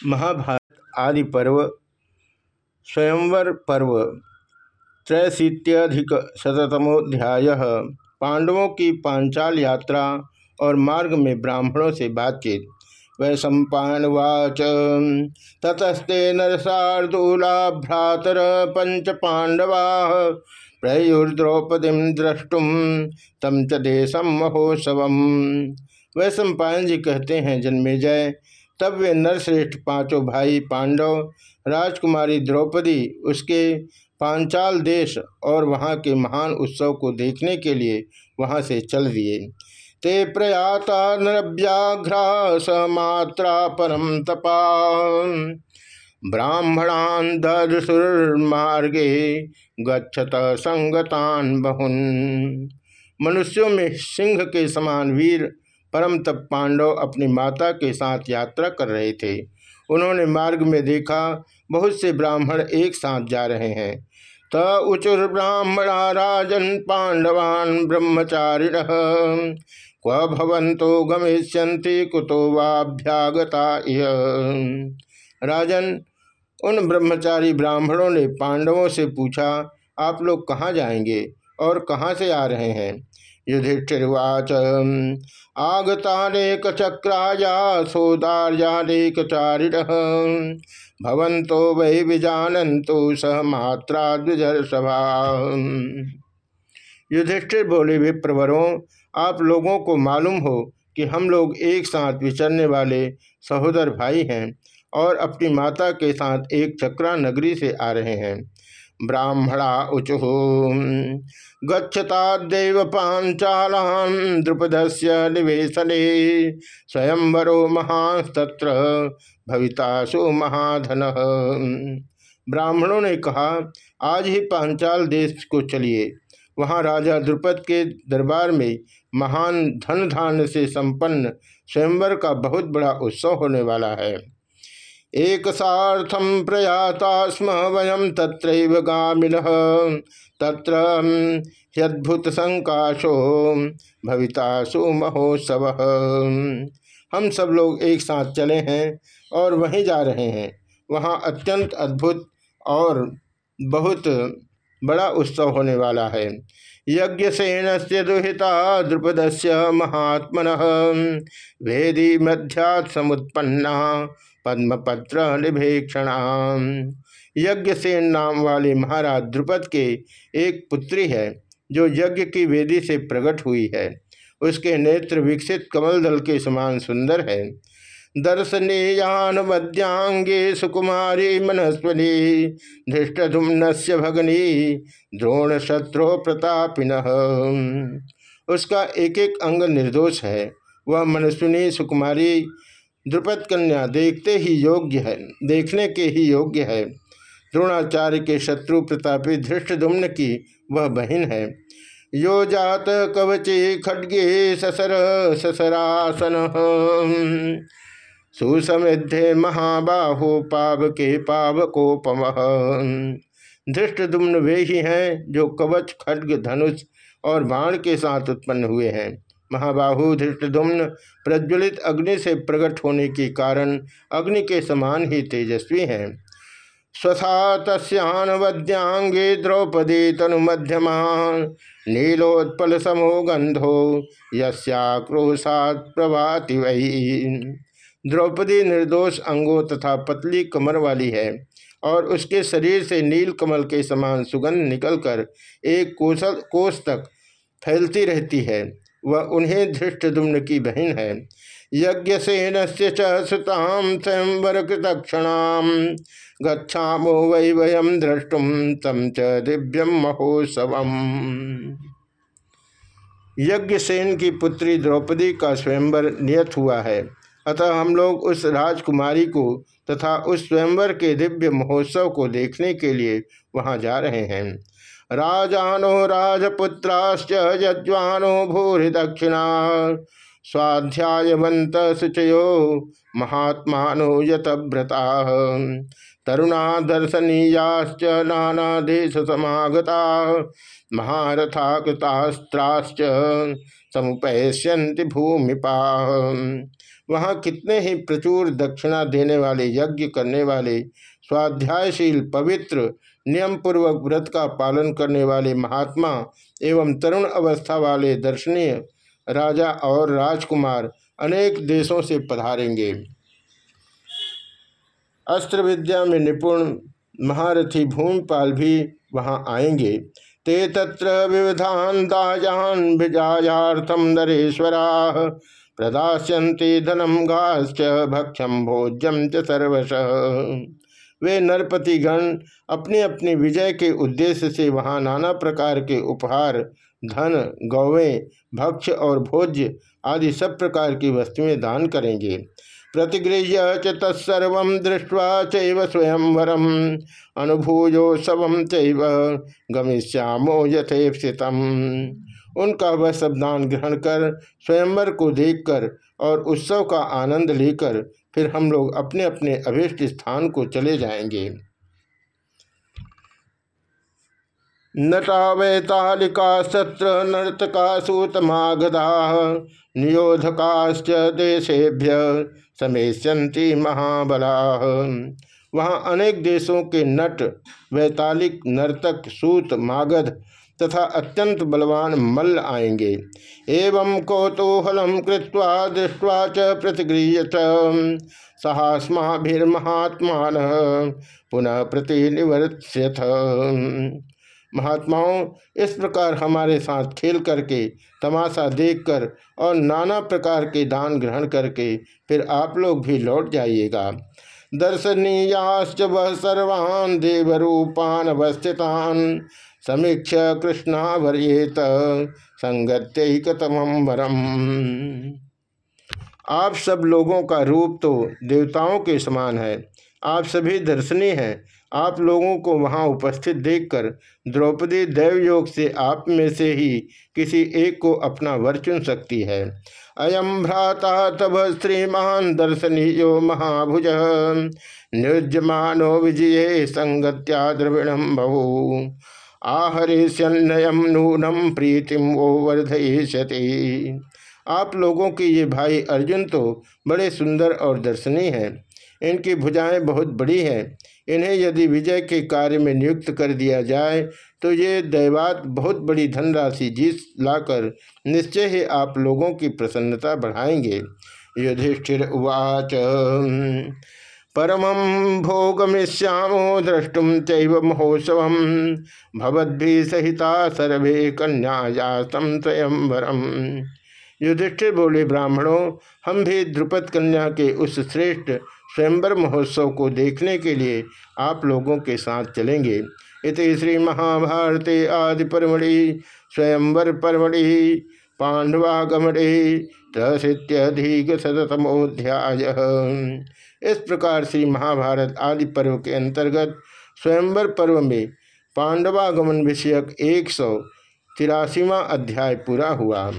महाभारत आदि पर्व, स्वयंवर पर्व, त्रैशीत्यधिक शतमोध्याय पांडवों की पांचाल यात्रा और मार्ग में ब्राह्मणों से बातचीत। वै सम्पावाच ततस्ते नरसार्दूला भ्रातर पंच पांडवा, प्रयुर्द्रौपदी द्रष्टुम तम च देशम महोत्सव वै सम्पायन जी कहते हैं जन्मे जय तब वे नरश्रेष्ठ पाँचों भाई पांडव, राजकुमारी द्रौपदी, उसके पांचाल देश और वहाँ के महान उत्सव को देखने के लिए वहाँ से चल दिए। ते प्रयाता नरव्याघ्रा समात्रा परम तपा। ब्राह्मणान दर्शुर्मार्गे गच्छत संगतान बहुन। मनुष्यों में सिंह के समान वीर परम तप पांडव अपनी माता के साथ यात्रा कर रहे थे। उन्होंने मार्ग में देखा, बहुत से ब्राह्मण एक साथ जा रहे हैं। त उचुर ब्राह्मणा राजन पांडवान ब्रह्मचारिण क्व भवंतो कुतो वाभ्यागता राजन, उन ब्रह्मचारी ब्राह्मणों ने पांडवों से पूछा, आप लोग कहाँ जाएँगे और कहाँ से आ रहे हैं? युधिष्ठिर्वाच आगतानेक चक्राया सोदार्यानेक चारिण भवंतो वै विजानंतो सह मात्रा द्विजर सभा युधिष्ठिर बोले, विप्रवरों, आप लोगों को मालूम हो कि हम लोग एक साथ विचरने वाले सहोदर भाई हैं और अपनी माता के साथ एक चक्रा नगरी से आ रहे हैं। ब्राह्मणा उचु। गच्छतादेव पांचालान द्रुपद से निवेशने स्वयंवरो महास्तत्र भवितासु महाधन। ब्राह्मणों ने कहा, आज ही पांचाल देश को चलिए। वहाँ राजा द्रुपद के दरबार में महान धन धान से संपन्न स्वयंवर का बहुत बड़ा उत्सव होने वाला है। एक सार्थम प्रयाता स्म वयम तत्र गामिन। तत्र ह्यद्भुत संकाशो भवितासु महोत्सव। हम सब लोग एक साथ चले हैं और वहीं जा रहे हैं। वहाँ अत्यंत अद्भुत और बहुत बड़ा उत्सव होने वाला है। यज्ञसेन से दुहिता द्रुपद से महात्मन। वेदी मध्यात् समुत्पन्ना पद्मपत्र निभेक्षण यज्ञसेन नाम वाले महाराज द्रुपद के एक पुत्री है, जो यज्ञ की वेदी से प्रकट हुई है। उसके नेत्र विकसित कमल दल के समान सुंदर है। दर्शनीयान मध्यांगे सुकुमारी मनस्वनी धृष्टधुम्न से भगनी द्रोण शत्रु प्रतापिन। उसका एक एक अंग निर्दोष है। वह मनस्विनी सुकुमारी द्रुपद कन्या, देखते ही योग्य है, देखने के ही योग्य है। द्रोणाचार्य के शत्रु प्रतापी धृष्टधुम्न की वह बहन है। यो जात कवचे खड्गे ससर, ससरासन। सुसमिधे महाबाहो पावके पावकोपम धृष्टदुम्न वे ही हैं जो कवच, खड्ग, धनुष और बाण के साथ उत्पन्न हुए हैं। महाबाहु धृष्टदुम्न प्रज्वलित अग्नि से प्रकट होने के कारण अग्नि के समान ही तेजस्वी हैं। स्वथा तस्यानवद्यांगे द्रौपदी तनु मध्यमा नीलोत्पल समो गंधो यस्याक्रोशात प्रभाति वही द्रौपदी निर्दोष अंगों तथा पतली कमर वाली है और उसके शरीर से नील कमल के समान सुगंध निकलकर एक कोसल कोष तक फैलती रहती है। वह उन्हें धृष्टदुम्न की बहन है। यज्ञसेन से सुताम स्वयंवर कृतक्षणाम गच्छामो वै वयम द्रष्टुम तम च दिव्यम महोत्सवम। यज्ञसेन की पुत्री द्रौपदी का स्वयंवर नियत हुआ है। अतः हम लोग उस राजकुमारी को तथा उस स्वयंवर के दिव्य महोत्सव को देखने के लिए वहाँ जा रहे हैं। राजानो राजपुत्राश्च यज्वानो भूरि दक्षिणा स्वाध्यायवंत शुचयो महात्मा यतव्रता। तरुणा दर्शनीयाश्च नाना देश समागता महारथा कृतास्त्राश्च समुपैष्यन्ति भूमिपा। वहाँ कितने ही प्रचुर दक्षिणा देने वाले, यज्ञ करने वाले, स्वाध्यायशील, पवित्र नियम पूर्वक व्रत का पालन करने वाले महात्मा एवं तरुण अवस्था वाले दर्शनीय राजा और राजकुमार अनेक देशों से पधारेंगे। अस्त्र विद्या में निपुण महारथी भूमिपाल भी वहाँ आएँगे। ते तत्र विविधान दाजान भिजायाथम नरेश्वरा प्रदास्यन्ति धनम घाश्च भक्षम भोज्यम च सर्वश। वे नरपति गण अपने अपने विजय के उद्देश्य से वहाँ नाना प्रकार के उपहार, धन, गौवें भक्ष और भोज्य आदि सब प्रकार की वस्तुएँ दान करेंगे। प्रतिगृह्य च तत्सर्व दृष्ट्वा चैव स्वयंवरम अनुभूयोत्सव चैव गमिष्यामो यथेक्षितम उनका वह सब दान ग्रहण कर, स्वयंवर को देखकर और उत्सव का आनंद लेकर फिर हम लोग अपने अपने अभीष्ट स्थान को चले जाएँगे। नटा वैतालिका सत्र नर्तका सूतमागधा, नियोधकाश्च देशेभ्य समेष्यंती महाबला। वहाँ अनेक देशों के नट वैतालिक नर्तक सूत मागध तथा अत्यंत बलवान मल्ल आएँगे। एवं कौतूहलम कृत्वा दृष्टवा च प्रतिगृह्य सहास्माभिर्महात्मा पुनः प्रतिनिवर्त्यथ। महात्माओं, इस प्रकार हमारे साथ खेल करके, तमाशा देखकर और नाना प्रकार के दान ग्रहण करके फिर आप लोग भी लौट जाइएगा। दर्शनीयाश्च वह सर्वान् देवरूपान अवस्थितान। समीक्ष कृष्णावर्येत संगत्यतम वरम। आप सब लोगों का रूप तो देवताओं के समान है। आप सभी दर्शनीय हैं। आप लोगों को वहाँ उपस्थित देखकर द्रौपदी दैवयोग से आप में से ही किसी एक को अपना वर चुन सकती है। अयम भ्राता तब श्रीमान दर्शनीयो महाभुज। निर्जमानो विजय संगत्या द्रविणम बहु। आहरिष्यन्नयम नूनम प्रीतिम वो वर्धयति आप लोगों के ये भाई अर्जुन तो बड़े सुंदर और दर्शनीय हैं। इनकी भुजाएँ बहुत बड़ी हैं। इन्हें यदि विजय के कार्य में नियुक्त कर दिया जाए तो ये दैवात बहुत बड़ी धनराशि जीत लाकर निश्चय ही आप लोगों की प्रसन्नता बढ़ाएँगे। युधिष्ठिर उवाच। परमं भोगमिष्यामो द्रष्टुम चैव महोत्सव। भवद्भि सहिता सर्वे कन्या कन्यायास्तम स्वयंवरम युधिष्ठिर बोले, ब्राह्मणों, हम भी द्रुपद कन्या के उस श्रेष्ठ स्वयंवर महोत्सव को देखने के लिए आप लोगों के साथ चलेंगे। इति श्री महाभारते आदि परमढ़ि, स्वयंवर परमढ़ि। पांडवागमढ़ि त्रशीत्यधिक शतमोध्याय इस प्रकार से महाभारत आदि पर्व के अंतर्गत स्वयंवर पर्व में पांडवागमन विषयक एक सौ तिरासीवा अध्याय पूरा हुआ।